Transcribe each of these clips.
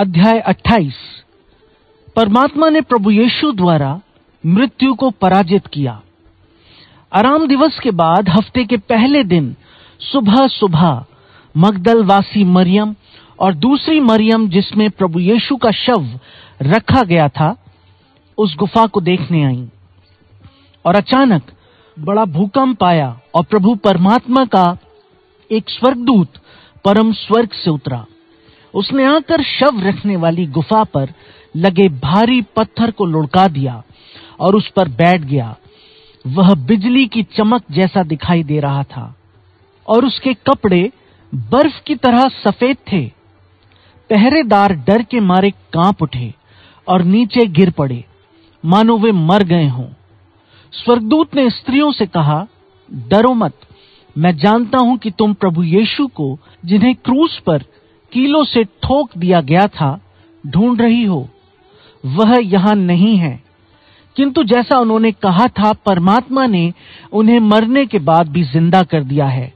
अध्याय 28 परमात्मा ने प्रभु यीशु द्वारा मृत्यु को पराजित किया। आराम दिवस के बाद, हफ़्ते के पहले दिन सुबह सुबह मगदलवासी मरियम और दूसरी मरियम जिसमें प्रभु यीशु का शव रखा गया था, उस गुफा को देखने आई और अचानक बड़ा भूकंप आया और प्रभु परमात्मा का एक स्वर्गदूत परम स्वर्ग से उतरा। उसने आकर शव रखने वाली गुफा पर लगे भारी पत्थर को लुढ़का दिया और उस पर बैठ गया। वह बिजली की चमक जैसा दिखाई दे रहा था और उसके कपड़े बर्फ़ की तरह सफ़ेद थे। पहरेदार डर के मारे काँप उठे और नीचे गिर पड़े। मानो वे मर गए हों। स्वर्गदूत ने स्त्रियों से कहा, डरो मत। मैं जानता हूँ कि तुम प्रभु यीशु को जिन्हें क्रूस पर कीलों से ठोक दिया गया था, ढूंढ रही हो, वह यहाँ नहीं है। किंतु जैसा उन्होंने कहा था, परमात्मा ने उन्हें मरने के बाद भी ज़िंदा कर दिया है।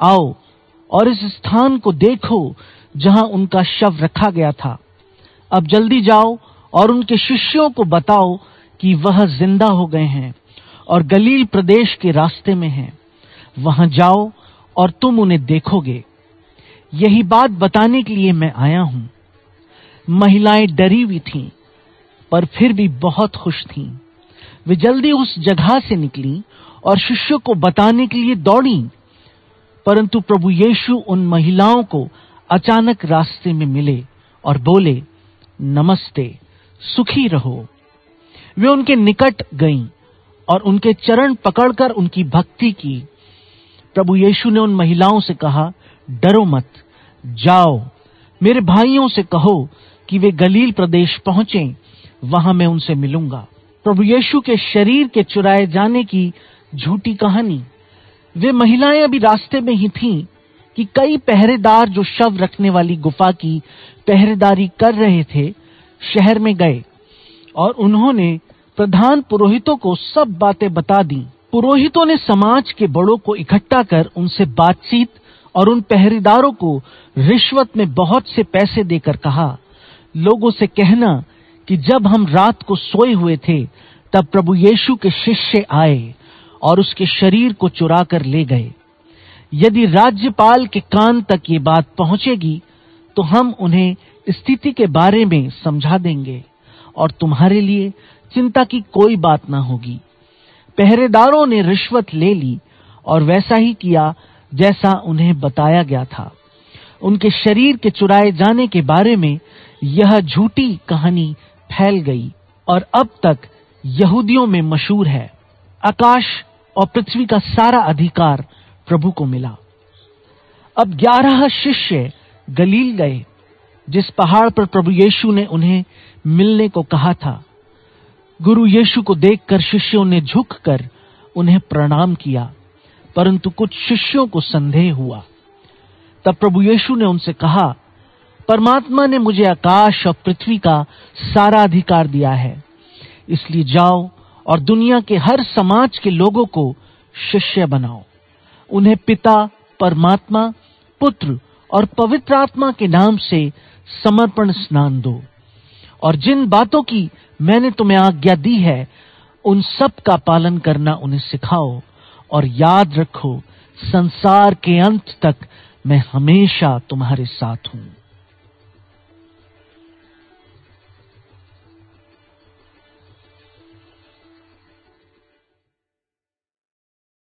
आओ और इस स्थान को देखो, जहाँ उनका शव रखा गया था। अब जल्दी जाओ और उनके शिष्यों को बताओ कि वह ज़िंदा हो गए हैं और गलील प्रदेश के रास्ते में हैं। वहाँ जाओ और तुम उन्हें देखोगे। यही बात बताने के लिए मैं आया हूँ। महिलाएँ डरी हुई थीं, पर फिर भी बहुत खुश थीं। वे जल्दी उस जगह से निकली और शिष्यों को बताने के लिए दौड़ी। परंतु प्रभु यीशु उन महिलाओं को अचानक रास्ते में मिले और बोले, नमस्ते, सुखी रहो। वे उनके निकट गईं और उनके चरण पकड़कर उनकी भक्ति की। प्रभु यीशु ने उन महिलाओं से कहा डरो मत, जाओ। मेरे भाइयों से कहो कि वे गलील प्रदेश पहुँचे, वहाँ मैं उनसे मिलूँगा। प्रभु यीशु के शरीर के चुराए जाने की झूठी कहानी। वे महिलाएँ अभी रास्ते में ही थीं कि कई पहरेदार जो शव रखने वाली गुफा की पहरेदारी कर रहे थे, शहर में गए और उन्होंने प्रधान पुरोहितों को सब बातें बता दी। पुरोहितों ने समाज के बड़ों को इकट्ठा कर उनसे बातचीत और उन पहरेदारों को रिश्वत में बहुत से पैसे देकर कहा, लोगों से कहना कि जब हम रात को सोए हुए थे, तब प्रभु यीशु के शिष्य आए और उसके शरीर को चुरा कर ले गए। यदि राज्यपाल के कान तक ये बात पहुंचेगी तो हम उन्हें स्थिति के बारे में समझा देंगे और तुम्हारे लिए चिंता की कोई बात ना होगी। पहरेदारों ने रिश्वत ले ली और वैसा ही किया जैसा उन्हें बताया गया था। उनके शरीर के चुराए जाने के बारे में यह झूठी कहानी फैल गई और अब तक यहूदियों में मशहूर है। आकाश और पृथ्वी का सारा अधिकार प्रभु को मिला। अब ग्यारह शिष्य गलील गए, जिस पहाड़ पर प्रभु यीशु ने उन्हें मिलने को कहा था। गुरु यीशु को देखकर शिष्यों ने झुककर उन्हें प्रणाम किया। परंतु कुछ शिष्यों को संदेह हुआ। तब प्रभु यीशु ने उनसे कहा, परमात्मा ने मुझे आकाश और पृथ्वी का सारा अधिकार दिया है। इसलिए जाओ और दुनिया के हर समाज के लोगों को शिष्य बनाओ। उन्हें पिता, परमात्मा, पुत्र और पवित्र आत्मा के नाम से समर्पण स्नान दो। और जिन बातों की मैंने तुम्हें आज्ञा दी है, उन सब का पालन करना उन्हें सिखाओ। और याद रखो संसार के अंत तक मैं हमेशा तुम्हारे साथ हूँ।